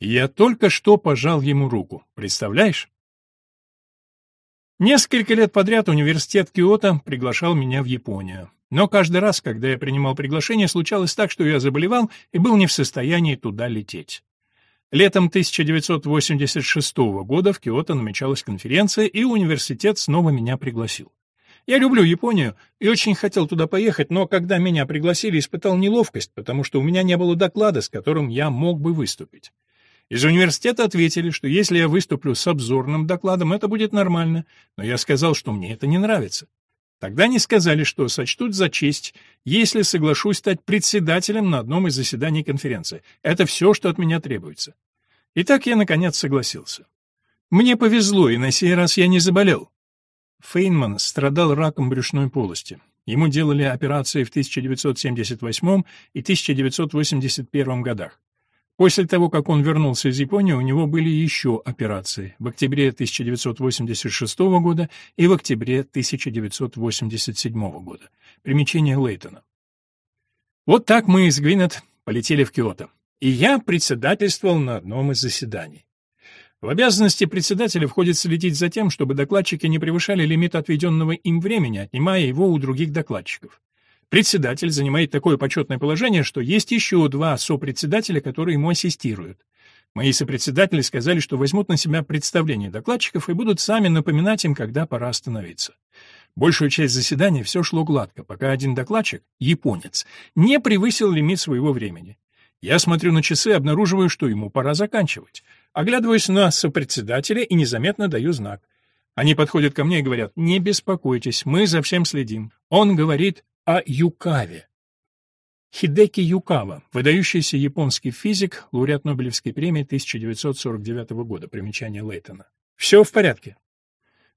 Я только что пожал ему руку. Представляешь? Несколько лет подряд университет Киото приглашал меня в Японию. Но каждый раз, когда я принимал приглашение, случалось так, что я заболевал и был не в состоянии туда лететь. Летом 1986 года в Киото намечалась конференция, и университет снова меня пригласил. Я люблю Японию и очень хотел туда поехать, но когда меня пригласили, испытал неловкость, потому что у меня не было доклада, с которым я мог бы выступить. Из университета ответили, что если я выступлю с обзорным докладом, это будет нормально, но я сказал, что мне это не нравится. Тогда они сказали, что сочтут за честь, если соглашусь стать председателем на одном из заседаний конференции. Это все, что от меня требуется. И так я, наконец, согласился. Мне повезло, и на сей раз я не заболел. Фейнман страдал раком брюшной полости. Ему делали операции в 1978 и 1981 годах. После того, как он вернулся из Японии, у него были еще операции в октябре 1986 года и в октябре 1987 года. Примечание Лейтона. Вот так мы из Гвинет полетели в Киото. И я председательствовал на одном из заседаний. В обязанности председателя входит следить за тем, чтобы докладчики не превышали лимит отведенного им времени, отнимая его у других докладчиков. Председатель занимает такое почетное положение, что есть еще два сопредседателя, которые ему ассистируют. Мои сопредседатели сказали, что возьмут на себя представление докладчиков и будут сами напоминать им, когда пора остановиться. Большую часть заседания все шло гладко, пока один докладчик, японец, не превысил лимит своего времени. Я смотрю на часы и обнаруживаю, что ему пора заканчивать. Оглядываюсь на сопредседателя и незаметно даю знак. Они подходят ко мне и говорят, «Не беспокойтесь, мы за всем следим». Он говорит а Юкаве. Хидеки Юкава, выдающийся японский физик, лауреат Нобелевской премии 1949 года, примечание Лейтона. Все в порядке.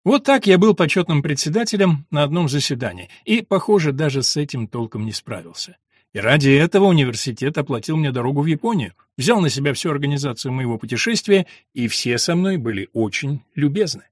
Вот так я был почетным председателем на одном заседании, и, похоже, даже с этим толком не справился. И ради этого университет оплатил мне дорогу в Японию, взял на себя всю организацию моего путешествия, и все со мной были очень любезны.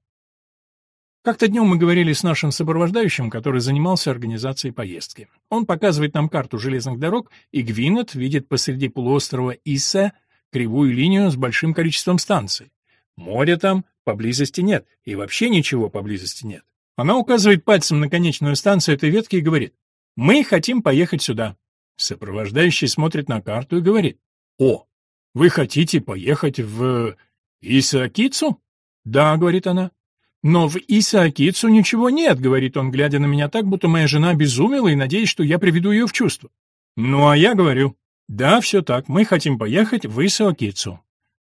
Как-то днем мы говорили с нашим сопровождающим, который занимался организацией поездки. Он показывает нам карту железных дорог, и Гвинет видит посреди полуострова Иса кривую линию с большим количеством станций. Моря там поблизости нет, и вообще ничего поблизости нет. Она указывает пальцем на конечную станцию этой ветки и говорит, «Мы хотим поехать сюда». Сопровождающий смотрит на карту и говорит, «О, вы хотите поехать в Исакицу?» «Да», — говорит она. Но в Исааке ничего нет, говорит он, глядя на меня так, будто моя жена безумела и надеясь, что я приведу ее в чувство. Ну а я говорю, да, все так, мы хотим поехать в Исаакицу.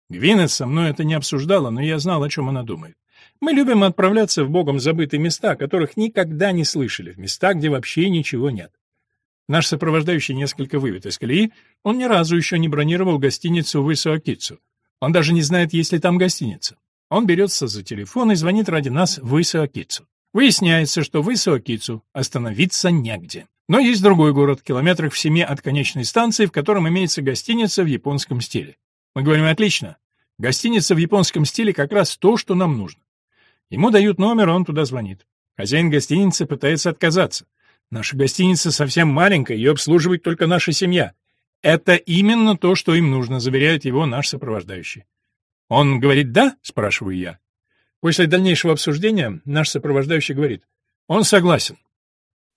Гвинет со мной это не обсуждала, но я знал, о чем она думает. Мы любим отправляться в богом забытые места, которых никогда не слышали, в места, где вообще ничего нет. Наш сопровождающий несколько вывет из колеи, он ни разу еще не бронировал гостиницу в Исаакицу. Он даже не знает, есть ли там гостиница. Он берется за телефон и звонит ради нас в Исаакицу. Выясняется, что в Исаакицу остановиться негде. Но есть другой город, километрах в семи от конечной станции, в котором имеется гостиница в японском стиле. Мы говорим «отлично». Гостиница в японском стиле как раз то, что нам нужно. Ему дают номер, он туда звонит. Хозяин гостиницы пытается отказаться. Наша гостиница совсем маленькая, ее обслуживает только наша семья. Это именно то, что им нужно, заверяет его наш сопровождающий. «Он говорит «да»?» — спрашиваю я. После дальнейшего обсуждения наш сопровождающий говорит «Он согласен».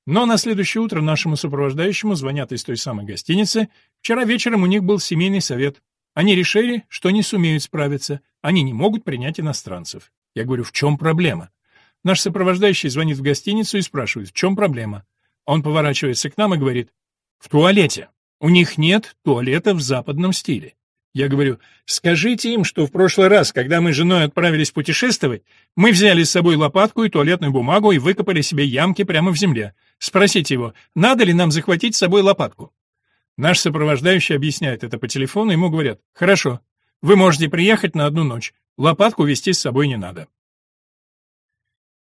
Но на следующее утро нашему сопровождающему звонят из той самой гостиницы. Вчера вечером у них был семейный совет. Они решили, что не сумеют справиться. Они не могут принять иностранцев. Я говорю, в чем проблема? Наш сопровождающий звонит в гостиницу и спрашивает, в чем проблема? Он поворачивается к нам и говорит, в туалете. У них нет туалета в западном стиле. Я говорю, скажите им, что в прошлый раз, когда мы с женой отправились путешествовать, мы взяли с собой лопатку и туалетную бумагу и выкопали себе ямки прямо в земле. Спросите его, надо ли нам захватить с собой лопатку? Наш сопровождающий объясняет это по телефону, ему говорят, хорошо, вы можете приехать на одну ночь, лопатку везти с собой не надо.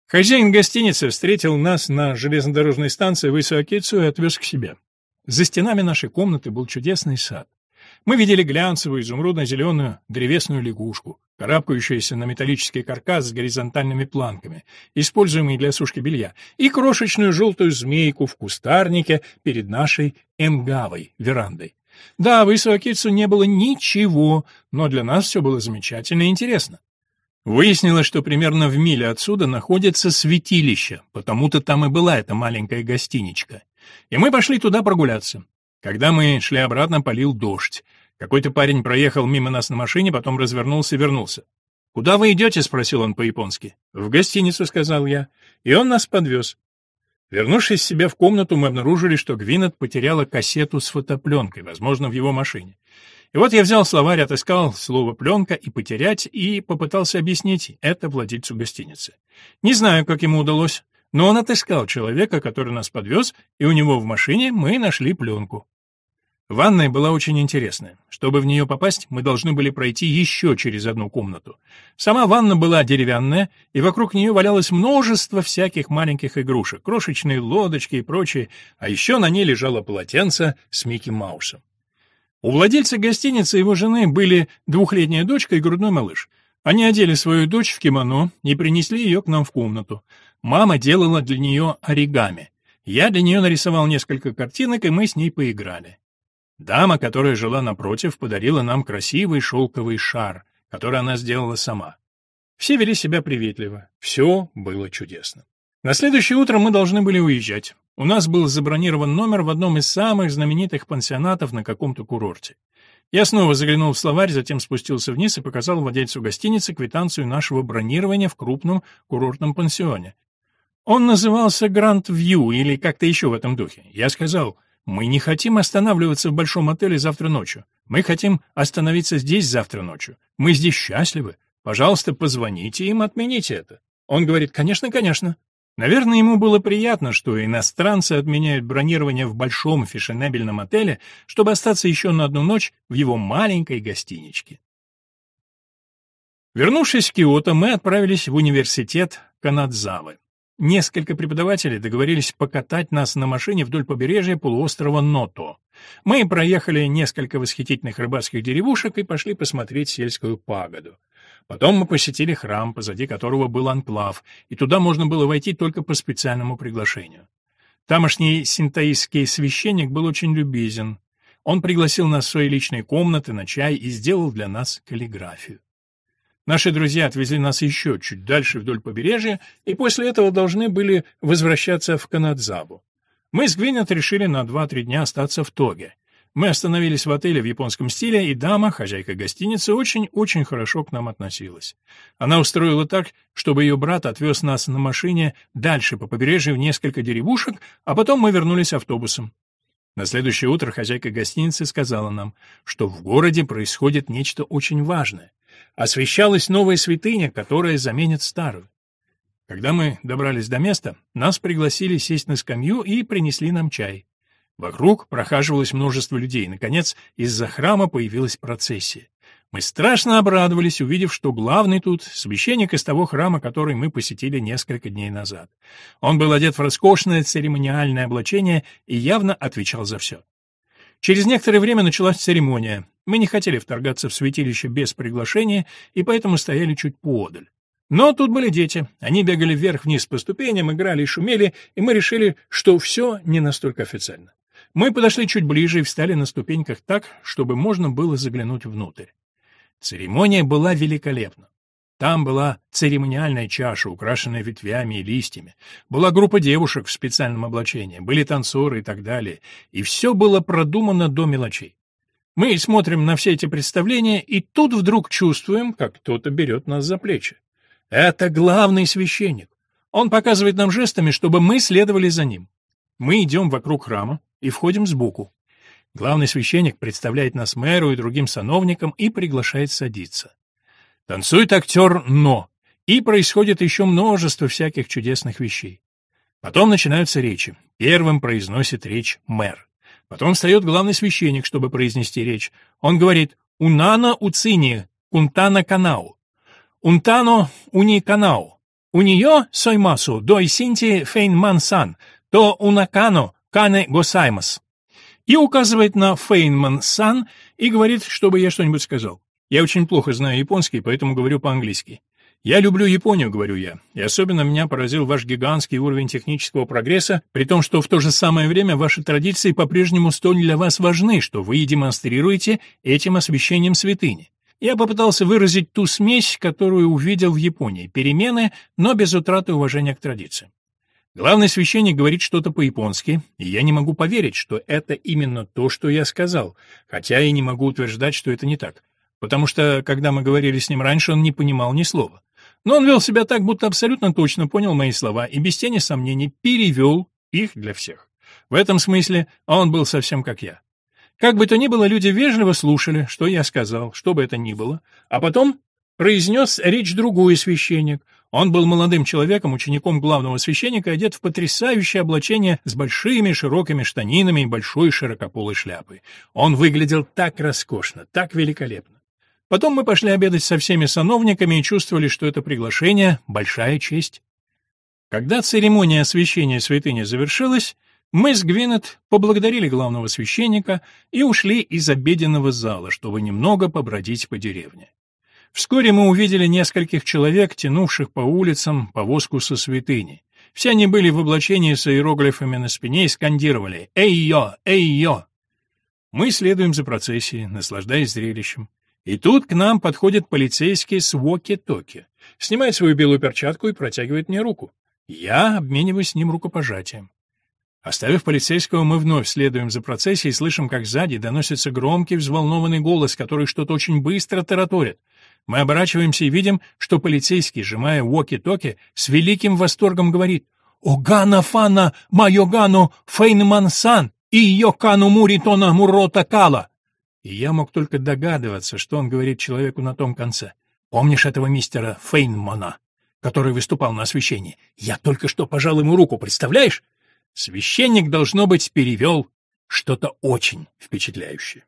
Хозяин гостиницы встретил нас на железнодорожной станции в Исуакицу и отвез к себе. За стенами нашей комнаты был чудесный сад. Мы видели глянцевую, изумрудно-зеленую, древесную лягушку, карабкающуюся на металлический каркас с горизонтальными планками, используемый для сушки белья, и крошечную желтую змейку в кустарнике перед нашей энгавой, верандой. Да, в Исуакицу не было ничего, но для нас все было замечательно и интересно. Выяснилось, что примерно в миле отсюда находится святилище, потому-то там и была эта маленькая гостиничка. И мы пошли туда прогуляться. Когда мы шли обратно, полил дождь. Какой-то парень проехал мимо нас на машине, потом развернулся и вернулся. «Куда вы идете?» — спросил он по-японски. «В гостиницу», — сказал я. И он нас подвез. Вернувшись себе в комнату, мы обнаружили, что Гвинет потеряла кассету с фотопленкой, возможно, в его машине. И вот я взял словарь, отыскал слово «пленка» и «потерять» и попытался объяснить это владельцу гостиницы. Не знаю, как ему удалось, но он отыскал человека, который нас подвез, и у него в машине мы нашли пленку. Ванная была очень интересная. Чтобы в нее попасть, мы должны были пройти еще через одну комнату. Сама ванна была деревянная, и вокруг нее валялось множество всяких маленьких игрушек, крошечные лодочки и прочее, а еще на ней лежало полотенце с Микки Маусом. У владельца гостиницы и его жены были двухлетняя дочка и грудной малыш. Они одели свою дочь в кимоно и принесли ее к нам в комнату. Мама делала для нее оригами. Я для нее нарисовал несколько картинок, и мы с ней поиграли. Дама, которая жила напротив, подарила нам красивый шелковый шар, который она сделала сама. Все вели себя приветливо. Все было чудесно. На следующее утро мы должны были уезжать. У нас был забронирован номер в одном из самых знаменитых пансионатов на каком-то курорте. Я снова заглянул в словарь, затем спустился вниз и показал владельцу гостиницы квитанцию нашего бронирования в крупном курортном пансионе. Он назывался Гранд Вью или как-то еще в этом духе. Я сказал... Мы не хотим останавливаться в большом отеле завтра ночью. Мы хотим остановиться здесь завтра ночью. Мы здесь счастливы. Пожалуйста, позвоните им, отмените это. Он говорит, конечно, конечно. Наверное, ему было приятно, что иностранцы отменяют бронирование в большом фешенебельном отеле, чтобы остаться еще на одну ночь в его маленькой гостиничке. Вернувшись в Киото, мы отправились в университет Канадзавы. Несколько преподавателей договорились покатать нас на машине вдоль побережья полуострова Ното. Мы проехали несколько восхитительных рыбацких деревушек и пошли посмотреть сельскую пагоду. Потом мы посетили храм, позади которого был анклав, и туда можно было войти только по специальному приглашению. Тамошний синтаистский священник был очень любезен. Он пригласил нас в свои личные комнаты на чай и сделал для нас каллиграфию. Наши друзья отвезли нас еще чуть дальше вдоль побережья, и после этого должны были возвращаться в Канадзабу. Мы с Гвинет решили на 2-3 дня остаться в Тоге. Мы остановились в отеле в японском стиле, и дама, хозяйка гостиницы, очень-очень хорошо к нам относилась. Она устроила так, чтобы ее брат отвез нас на машине дальше по побережью в несколько деревушек, а потом мы вернулись автобусом. На следующее утро хозяйка гостиницы сказала нам, что в городе происходит нечто очень важное освещалась новая святыня, которая заменит старую. Когда мы добрались до места, нас пригласили сесть на скамью и принесли нам чай. Вокруг прохаживалось множество людей. Наконец, из-за храма появилась процессия. Мы страшно обрадовались, увидев, что главный тут — священник из того храма, который мы посетили несколько дней назад. Он был одет в роскошное церемониальное облачение и явно отвечал за все. Через некоторое время началась церемония. Мы не хотели вторгаться в святилище без приглашения, и поэтому стояли чуть поодаль. Но тут были дети. Они бегали вверх-вниз по ступеням, играли и шумели, и мы решили, что все не настолько официально. Мы подошли чуть ближе и встали на ступеньках так, чтобы можно было заглянуть внутрь. Церемония была великолепна. Там была церемониальная чаша, украшенная ветвями и листьями. Была группа девушек в специальном облачении, были танцоры и так далее. И все было продумано до мелочей. Мы смотрим на все эти представления, и тут вдруг чувствуем, как кто-то берет нас за плечи. Это главный священник. Он показывает нам жестами, чтобы мы следовали за ним. Мы идем вокруг храма и входим сбоку. Главный священник представляет нас мэру и другим сановникам и приглашает садиться. Танцует актер «но», и происходит еще множество всяких чудесных вещей. Потом начинаются речи. Первым произносит речь мэр. Потом встает главный священник, чтобы произнести речь. Он говорит «Унана уцини, кунтана канау». «Унтано уни канау». «У нее соймасу дой синти фейн мансан, то унакано кане госаймас». И указывает на Фейнман Сан и говорит, чтобы я что-нибудь сказал. Я очень плохо знаю японский, поэтому говорю по-английски. Я люблю Японию, говорю я, и особенно меня поразил ваш гигантский уровень технического прогресса, при том, что в то же самое время ваши традиции по-прежнему столь для вас важны, что вы и демонстрируете этим освещением святыни. Я попытался выразить ту смесь, которую увидел в Японии, перемены, но без утраты уважения к традициям. Главный священник говорит что-то по-японски, и я не могу поверить, что это именно то, что я сказал, хотя и не могу утверждать, что это не так потому что, когда мы говорили с ним раньше, он не понимал ни слова. Но он вел себя так, будто абсолютно точно понял мои слова и без тени сомнений перевел их для всех. В этом смысле а он был совсем как я. Как бы то ни было, люди вежливо слушали, что я сказал, что бы это ни было, а потом произнес речь другой священник. Он был молодым человеком, учеником главного священника, одет в потрясающее облачение с большими широкими штанинами и большой широкополой шляпой. Он выглядел так роскошно, так великолепно. Потом мы пошли обедать со всеми сановниками и чувствовали, что это приглашение — большая честь. Когда церемония освящения святыни завершилась, мы с Гвинет поблагодарили главного священника и ушли из обеденного зала, чтобы немного побродить по деревне. Вскоре мы увидели нескольких человек, тянувших по улицам повозку со святыней. Все они были в облачении с иероглифами на спине и скандировали «Эй-йо! Эй-йо!». Мы следуем за процессией, наслаждаясь зрелищем. И тут к нам подходит полицейский с воки-токи, снимает свою белую перчатку и протягивает мне руку. Я обмениваюсь с ним рукопожатием. Оставив полицейского, мы вновь следуем за процессией и слышим, как сзади доносится громкий взволнованный голос, который что-то очень быстро тараторит. Мы оборачиваемся и видим, что полицейский, сжимая воки-токи, с великим восторгом говорит «Огана фана майогану фейнман сан и йокану муритона мурота! И Я мог только догадываться, что он говорит человеку на том конце. Помнишь этого мистера Фейнмана, который выступал на освящении? Я только что пожал ему руку, представляешь? Священник, должно быть, перевел что-то очень впечатляющее.